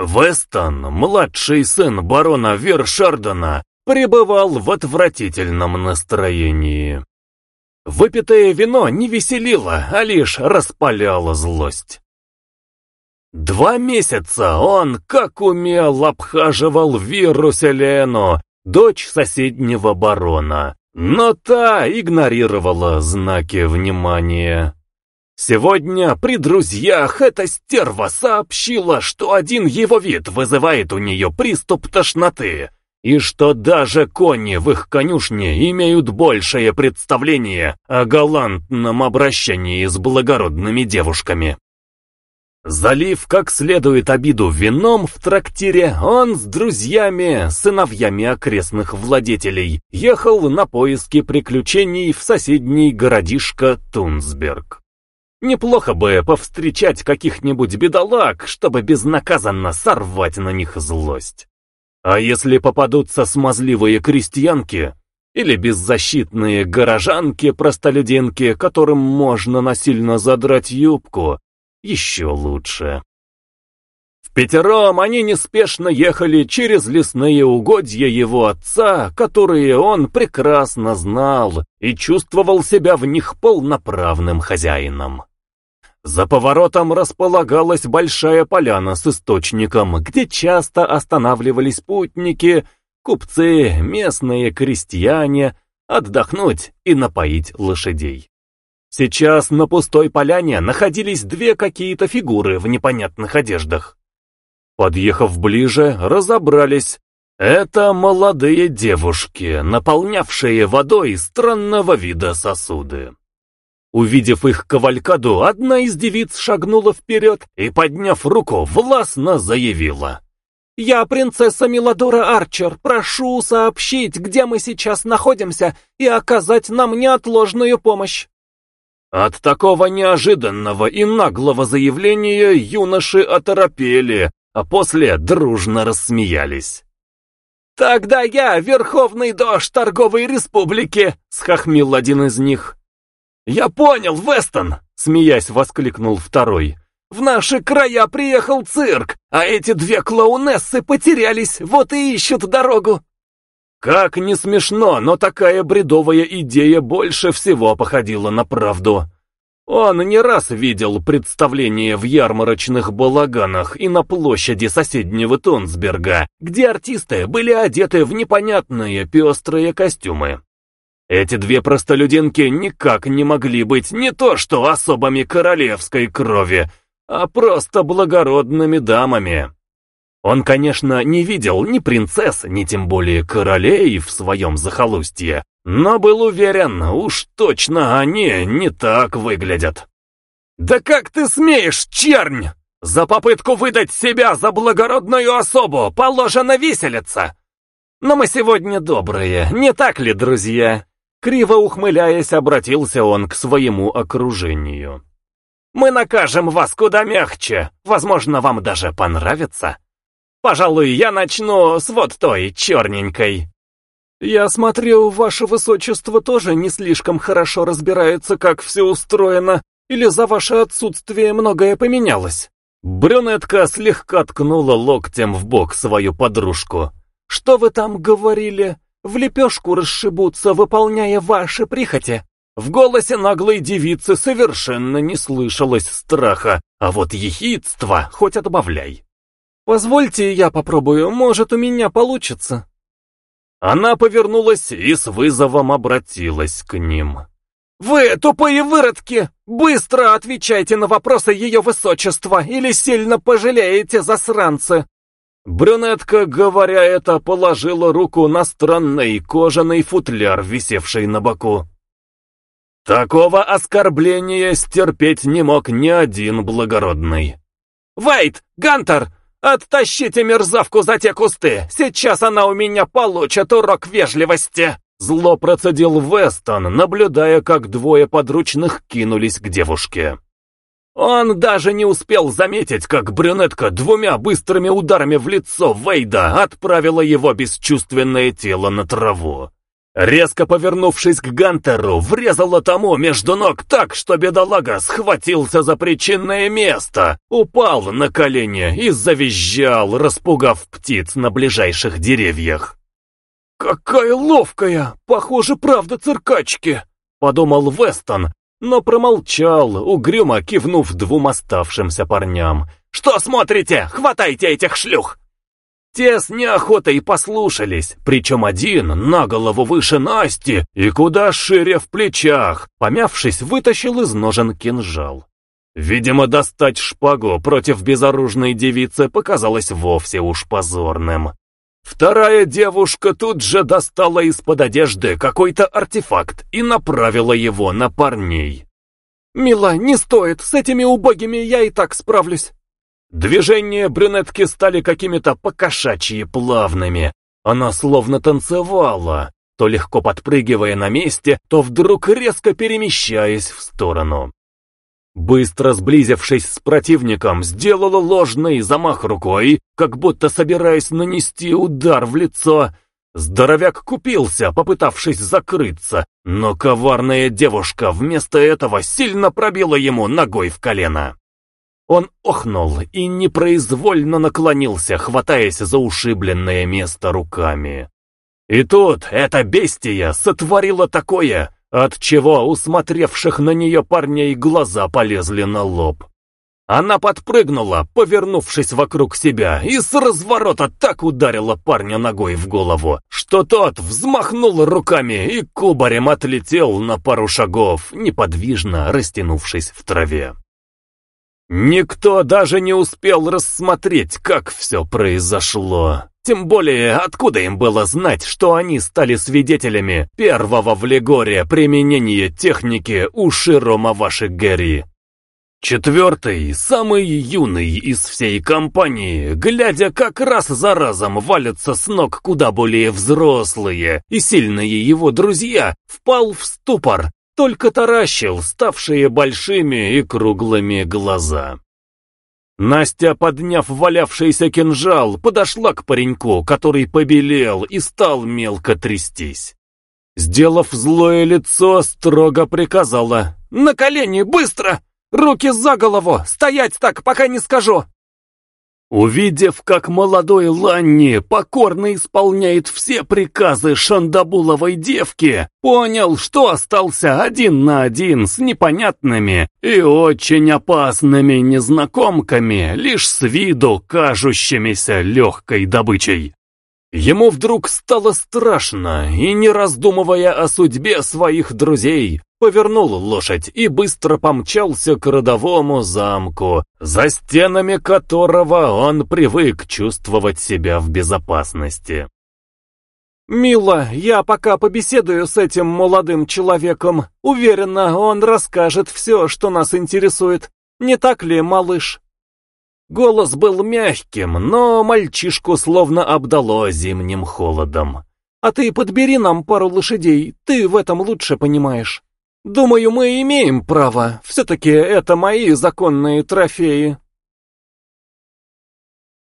Вестон, младший сын барона Вершардена, пребывал в отвратительном настроении. Выпитое вино не веселило, а лишь распаляло злость. Два месяца он, как умел, обхаживал Виру Селену, дочь соседнего барона, но та игнорировала знаки внимания. Сегодня при друзьях эта стерва сообщила, что один его вид вызывает у нее приступ тошноты, и что даже кони в их конюшне имеют большее представление о галантном обращении с благородными девушками. Залив как следует обиду вином в трактире, он с друзьями, сыновьями окрестных владетелей, ехал на поиски приключений в соседний городишко Тунсберг. Неплохо бы повстречать каких-нибудь бедолаг, чтобы безнаказанно сорвать на них злость. А если попадутся смазливые крестьянки или беззащитные горожанки-простолюдинки, которым можно насильно задрать юбку, еще лучше. В пятером они неспешно ехали через лесные угодья его отца, которые он прекрасно знал и чувствовал себя в них полноправным хозяином. За поворотом располагалась большая поляна с источником, где часто останавливались путники, купцы, местные крестьяне, отдохнуть и напоить лошадей. Сейчас на пустой поляне находились две какие-то фигуры в непонятных одеждах. Подъехав ближе, разобрались. Это молодые девушки, наполнявшие водой странного вида сосуды. Увидев их кавалькаду, одна из девиц шагнула вперед и, подняв руку, властно заявила. «Я принцесса Миладора Арчер, прошу сообщить, где мы сейчас находимся, и оказать нам неотложную помощь». От такого неожиданного и наглого заявления юноши оторопели, а после дружно рассмеялись. «Тогда я Верховный Дождь Торговой Республики!» — схохмил один из них. «Я понял, Вестон!» — смеясь воскликнул второй. «В наши края приехал цирк, а эти две клоунессы потерялись, вот и ищут дорогу!» Как не смешно, но такая бредовая идея больше всего походила на правду. Он не раз видел представления в ярмарочных балаганах и на площади соседнего Тонсберга, где артисты были одеты в непонятные пестрые костюмы. Эти две простолюдинки никак не могли быть не то что особами королевской крови, а просто благородными дамами. Он, конечно, не видел ни принцесс, ни тем более королей в своем захолустье, но был уверен, уж точно они не так выглядят. «Да как ты смеешь, чернь! За попытку выдать себя за благородную особу положено виселица!» «Но мы сегодня добрые, не так ли, друзья?» Криво ухмыляясь, обратился он к своему окружению. «Мы накажем вас куда мягче, возможно, вам даже понравится. Пожалуй, я начну с вот той черненькой». «Я смотрю, ваше высочество тоже не слишком хорошо разбирается, как все устроено, или за ваше отсутствие многое поменялось?» Брюнетка слегка ткнула локтем в бок свою подружку. «Что вы там говорили?» В лепешку расшибутся, выполняя ваши прихоти. В голосе наглой девицы совершенно не слышалось страха, а вот ехидство хоть отбавляй. «Позвольте, я попробую, может, у меня получится». Она повернулась и с вызовом обратилась к ним. «Вы, тупые выродки, быстро отвечайте на вопросы ее высочества или сильно пожалеете, засранцы!» Брюнетка, говоря это, положила руку на странный кожаный футляр, висевший на боку. Такого оскорбления стерпеть не мог ни один благородный. «Вейт! Гантер! Оттащите мерзавку за те кусты! Сейчас она у меня получит урок вежливости!» Зло процедил Вестон, наблюдая, как двое подручных кинулись к девушке. Он даже не успел заметить, как брюнетка двумя быстрыми ударами в лицо Вейда отправила его бесчувственное тело на траву. Резко повернувшись к Гантеру, врезала тому между ног так, что бедолага схватился за причинное место, упал на колени и завизжал, распугав птиц на ближайших деревьях. «Какая ловкая! Похоже, правда циркачки!» — подумал Вестон, но промолчал, угрюмо кивнув двум оставшимся парням. «Что смотрите? Хватайте этих шлюх!» Те с неохотой послушались, причем один на голову выше Насти и куда шире в плечах, помявшись, вытащил из ножен кинжал. Видимо, достать шпагу против безоружной девицы показалось вовсе уж позорным. Вторая девушка тут же достала из-под одежды какой-то артефакт и направила его на парней. «Мила, не стоит, с этими убогими я и так справлюсь». Движения брюнетки стали какими-то покошачьи плавными. Она словно танцевала, то легко подпрыгивая на месте, то вдруг резко перемещаясь в сторону. Быстро сблизившись с противником, сделала ложный замах рукой, как будто собираясь нанести удар в лицо. Здоровяк купился, попытавшись закрыться, но коварная девушка вместо этого сильно пробила ему ногой в колено. Он охнул и непроизвольно наклонился, хватаясь за ушибленное место руками. И тут эта бестия сотворила такое, от чего у смотревших на нее парней глаза полезли на лоб. Она подпрыгнула, повернувшись вокруг себя, и с разворота так ударила парня ногой в голову, что тот взмахнул руками и кубарем отлетел на пару шагов, неподвижно растянувшись в траве. Никто даже не успел рассмотреть, как все произошло. Тем более, откуда им было знать, что они стали свидетелями первого в Легоре применения техники у Широма Ваши Четвертый, самый юный из всей компании, глядя как раз за разом валятся с ног куда более взрослые и сильные его друзья, впал в ступор только таращил ставшие большими и круглыми глаза. Настя, подняв валявшийся кинжал, подошла к пареньку, который побелел и стал мелко трястись. Сделав злое лицо, строго приказала «На колени, быстро! Руки за голову! Стоять так, пока не скажу!» Увидев, как молодой Ланни покорно исполняет все приказы шандабуловой девки, понял, что остался один на один с непонятными и очень опасными незнакомками, лишь с виду кажущимися легкой добычей. Ему вдруг стало страшно, и не раздумывая о судьбе своих друзей, повернул лошадь и быстро помчался к родовому замку, за стенами которого он привык чувствовать себя в безопасности. «Мила, я пока побеседую с этим молодым человеком. Уверена, он расскажет все, что нас интересует. Не так ли, малыш?» Голос был мягким, но мальчишку словно обдало зимним холодом. «А ты подбери нам пару лошадей, ты в этом лучше понимаешь». Думаю, мы имеем право. Все-таки это мои законные трофеи.